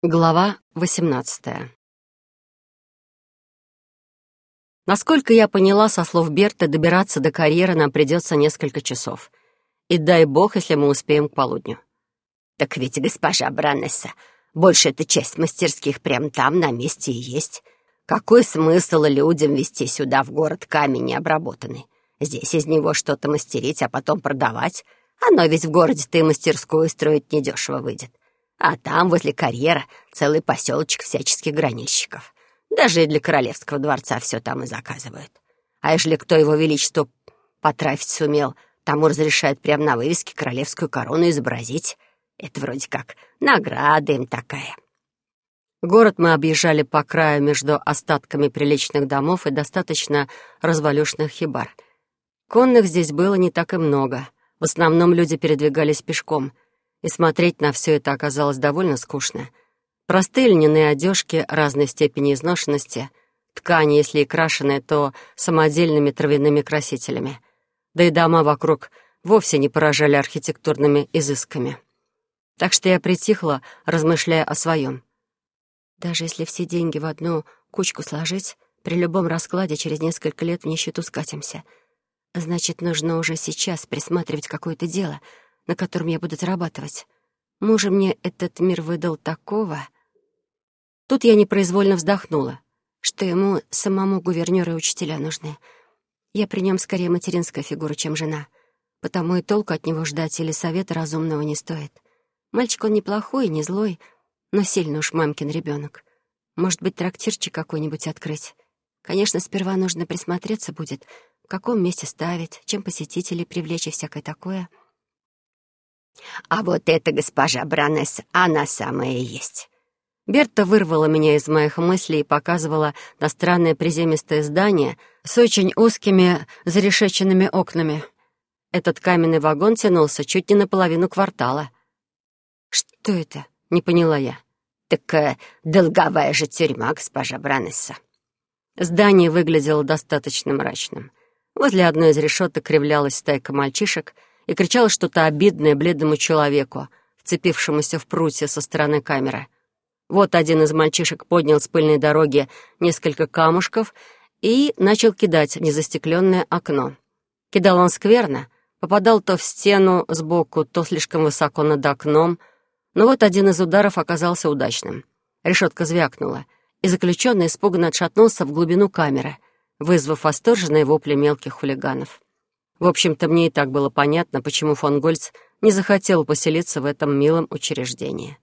Глава 18 Насколько я поняла со слов Берта, добираться до карьеры нам придется несколько часов. И дай бог, если мы успеем к полудню. «Так ведь, госпожа Бранесса, большая-то часть мастерских прямо там, на месте и есть. Какой смысл людям везти сюда, в город, камень необработанный? Здесь из него что-то мастерить, а потом продавать? Оно ведь в городе-то и мастерскую строить недешево выйдет. А там, возле карьера, целый поселочек всяческих гранильщиков. Даже и для королевского дворца все там и заказывают. А если кто его величество потрафить сумел, тому разрешают прямо на вывеске королевскую корону изобразить. Это вроде как награда им такая. Город мы объезжали по краю между остатками приличных домов и достаточно развалюшных хибар. Конных здесь было не так и много. В основном люди передвигались пешком — и смотреть на все это оказалось довольно скучно. Простые льняные одежки разной степени изношенности, ткани, если и крашеные, то самодельными травяными красителями. Да и дома вокруг вовсе не поражали архитектурными изысками. Так что я притихла, размышляя о своем. Даже если все деньги в одну кучку сложить, при любом раскладе через несколько лет в нищету скатимся. Значит, нужно уже сейчас присматривать какое-то дело — на котором я буду зарабатывать. Мужа мне этот мир выдал такого... Тут я непроизвольно вздохнула, что ему самому гувернёры и учителя нужны. Я при нем скорее материнская фигура, чем жена, потому и толку от него ждать или совета разумного не стоит. Мальчик он неплохой, не злой, но сильно уж мамкин ребенок. Может быть, трактирчик какой-нибудь открыть. Конечно, сперва нужно присмотреться будет, в каком месте ставить, чем посетителей привлечь и всякое такое — а вот эта госпожа Бранесса, она самая и есть. Берта вырвала меня из моих мыслей и показывала на странное приземистое здание с очень узкими зарешеченными окнами. Этот каменный вагон тянулся чуть не наполовину квартала. «Что это?» — не поняла я. «Так э, долговая же тюрьма, госпожа Бранесса». Здание выглядело достаточно мрачным. Возле одной из решеток кривлялась стайка мальчишек — и кричала что-то обидное бледному человеку, вцепившемуся в прутья со стороны камеры. Вот один из мальчишек поднял с пыльной дороги несколько камушков и начал кидать в незастекленное окно. Кидал он скверно, попадал то в стену сбоку, то слишком высоко над окном, но вот один из ударов оказался удачным. Решетка звякнула, и заключенный испуганно отшатнулся в глубину камеры, вызвав восторженные вопли мелких хулиганов. В общем-то, мне и так было понятно, почему фон Гольц не захотел поселиться в этом милом учреждении.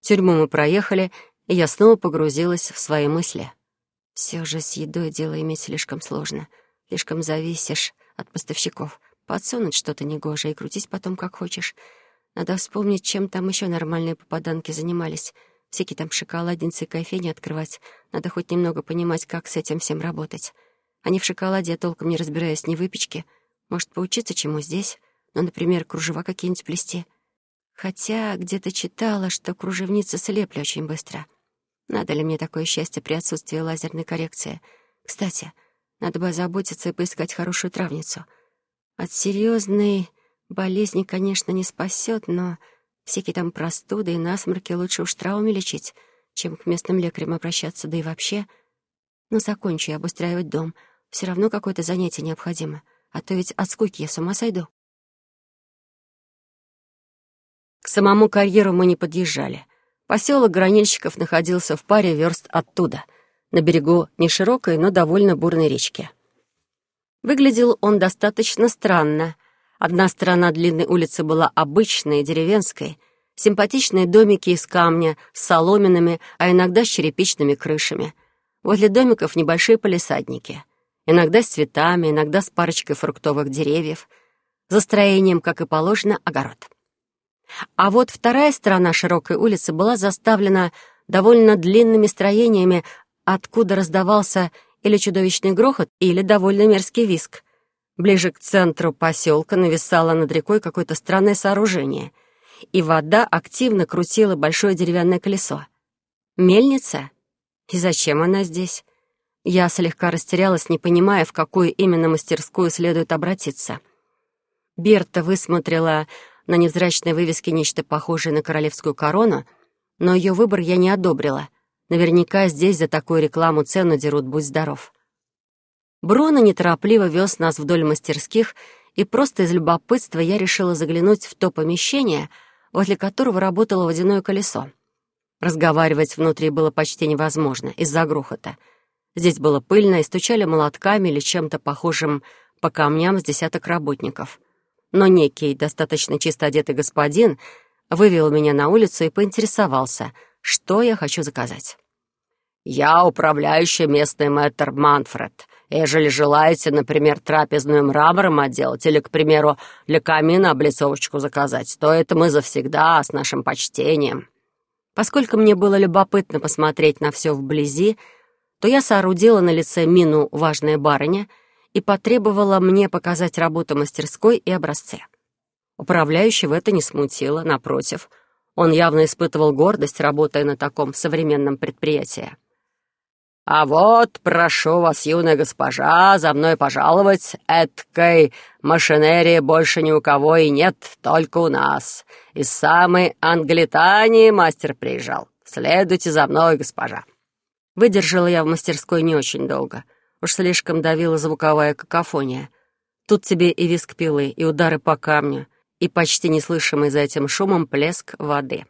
Тюрьму мы проехали, и я снова погрузилась в свои мысли. Все же с едой дело иметь слишком сложно. Слишком зависишь от поставщиков. Подсунуть что-то негожее и крутись потом как хочешь. Надо вспомнить, чем там еще нормальные попаданки занимались. Всякие там шоколадницы и кофейни открывать. Надо хоть немного понимать, как с этим всем работать. Они в шоколаде, я толком не разбираюсь ни выпечки — может, поучиться чему здесь? Ну, например, кружева какие-нибудь плести. Хотя где-то читала, что кружевницы слепли очень быстро. Надо ли мне такое счастье при отсутствии лазерной коррекции? Кстати, надо бы озаботиться и поискать хорошую травницу. От серьезной болезни, конечно, не спасет, но всякие там простуды и насморки лучше уж травмами лечить, чем к местным лекарям обращаться, да и вообще. Ну, закончу я обустраивать дом. Все равно какое-то занятие необходимо а то ведь от скуки я с ума сойду. К самому карьеру мы не подъезжали. Поселок гранильщиков находился в паре верст оттуда, на берегу не широкой, но довольно бурной речки. Выглядел он достаточно странно. Одна сторона длинной улицы была обычной, деревенской, симпатичные домики из камня с соломенными, а иногда с черепичными крышами. Возле домиков небольшие полисадники — иногда с цветами, иногда с парочкой фруктовых деревьев, за строением, как и положено, огород. А вот вторая сторона широкой улицы была заставлена довольно длинными строениями, откуда раздавался или чудовищный грохот, или довольно мерзкий виск. Ближе к центру поселка нависало над рекой какое-то странное сооружение, и вода активно крутила большое деревянное колесо. Мельница? И зачем она здесь? Я слегка растерялась, не понимая, в какую именно мастерскую следует обратиться. Берта высмотрела на невзрачной вывеске нечто похожее на королевскую корону Но ее выбор я не одобрила. Наверняка здесь за такую рекламу цену дерут, будь здоров. Бруно неторопливо вез нас вдоль мастерских, и просто из любопытства я решила заглянуть в то помещение, возле которого работало водяное колесо. Разговаривать внутри было почти невозможно из-за грохота. Здесь было пыльно, и стучали молотками или чем-то похожим по камням с десяток работников. Но некий, достаточно чисто одетый господин вывел меня на улицу и поинтересовался, что я хочу заказать. «Я управляющий местный мэтр Манфред. Ежели желаете, например, трапезную мрамором отделать или, к примеру, для камина облицовочку заказать, то это мы завсегда с нашим почтением». Поскольку мне было любопытно посмотреть на все вблизи, то я соорудила на лице мину «важная барыня» и потребовала мне показать работу мастерской и образцы. Управляющего это не смутило, напротив. Он явно испытывал гордость, работая на таком современном предприятии. «А вот, прошу вас, юная госпожа, за мной пожаловать. Эткой машинерии больше ни у кого и нет, только у нас. Из самой Англитании мастер приезжал. Следуйте за мной, госпожа». Выдержала я в мастерской не очень долго. Уж слишком давила звуковая какофония. Тут тебе и виск пилы, и удары по камню, и почти неслышимый за этим шумом плеск воды.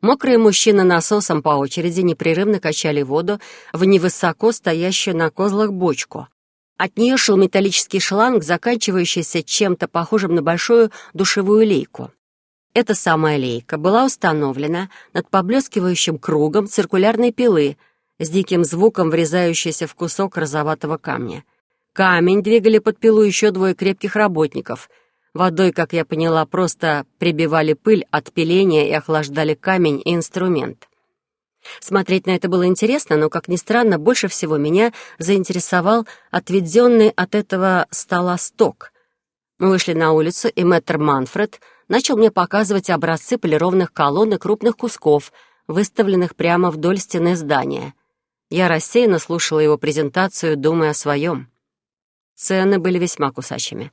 Мокрые мужчины насосом по очереди непрерывно качали воду в невысоко стоящую на козлах бочку. От нее шел металлический шланг, заканчивающийся чем-то похожим на большую душевую лейку. Эта самая лейка была установлена над поблескивающим кругом циркулярной пилы с диким звуком, врезающейся в кусок розоватого камня. Камень двигали под пилу еще двое крепких работников — Водой, как я поняла, просто прибивали пыль от пиления и охлаждали камень и инструмент. Смотреть на это было интересно, но, как ни странно, больше всего меня заинтересовал отведенный от этого стола сток. Мы вышли на улицу, и мэтр Манфред начал мне показывать образцы полированных колонн и крупных кусков, выставленных прямо вдоль стены здания. Я рассеянно слушала его презентацию, думая о своем. Цены были весьма кусачими.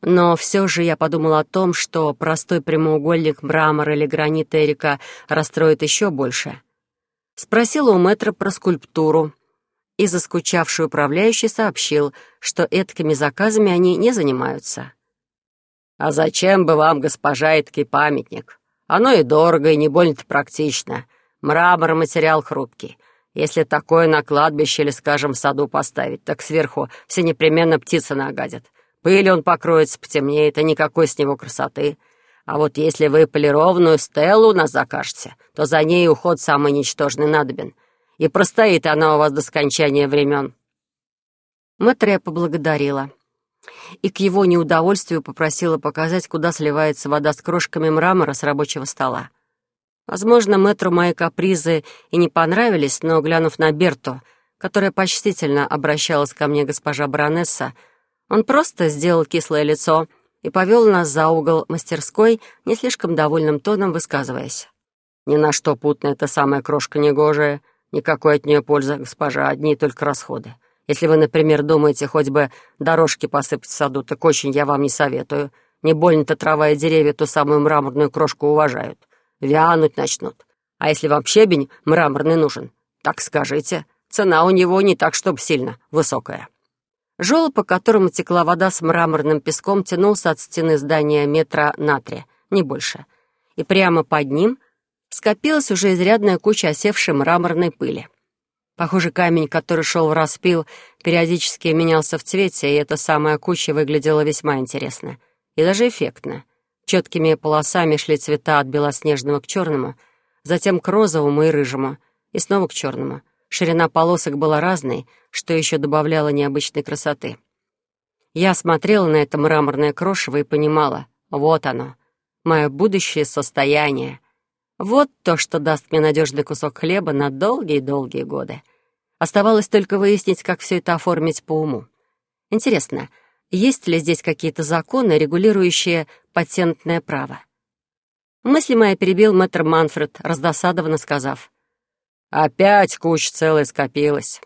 Но все же я подумал о том, что простой прямоугольник мрамора или гранит Эрика расстроит еще больше. Спросила у мэтра про скульптуру, и заскучавший управляющий сообщил, что эткими заказами они не занимаются. «А зачем бы вам, госпожа, эткий памятник? Оно и дорого, и не больно-то практично. Мрамор — материал хрупкий. Если такое на кладбище или, скажем, в саду поставить, так сверху все непременно птицы нагадят. Пыль он покроется, потемнеет, а никакой с него красоты. А вот если вы полированную стелу у нас закажете, то за ней уход самый ничтожный надобен. И простоит она у вас до скончания времен». Мэтре поблагодарила. И к его неудовольствию попросила показать, куда сливается вода с крошками мрамора с рабочего стола. Возможно, мэтру мои капризы и не понравились, но, глянув на Берту, которая почтительно обращалась ко мне госпожа баронесса, он просто сделал кислое лицо и повел нас за угол мастерской, не слишком довольным тоном высказываясь. «Ни на что путная эта самая крошка негожая. Никакой от нее пользы, госпожа, одни только расходы. Если вы, например, думаете хоть бы дорожки посыпать в саду, так очень я вам не советую. Не больно-то трава и деревья ту самую мраморную крошку уважают. Вянуть начнут. А если вам щебень мраморный нужен, так скажите, цена у него не так, чтобы сильно высокая». Желоб, по которому текла вода с мраморным песком, тянулся от стены здания метра на три, не больше. И прямо под ним скопилась уже изрядная куча осевшей мраморной пыли. Похоже, камень, который шел в распил, периодически менялся в цвете, и эта самая куча выглядела весьма интересно. И даже эффектно. Четкими полосами шли цвета от белоснежного к черному, затем к розовому и рыжему, и снова к черному — Ширина полосок была разной, что еще добавляло необычной красоты. Я смотрела на это мраморное крошево и понимала, вот оно, мое будущее состояние. Вот то, что даст мне надежный кусок хлеба на долгие-долгие годы. Оставалось только выяснить, как все это оформить по уму. Интересно, есть ли здесь какие-то законы, регулирующие патентное право? Мысли мои перебил мэтр Манфред, раздосадованно сказав. Опять куча целая скопилась.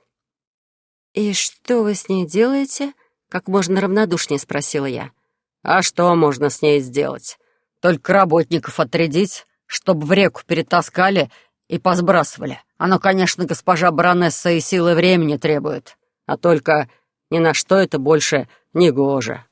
«И что вы с ней делаете?» — как можно равнодушнее спросила я. «А что можно с ней сделать? Только работников отрядить, чтобы в реку перетаскали и посбрасывали. Оно, конечно, госпожа баронесса и силы времени требует, а только ни на что это больше не гоже».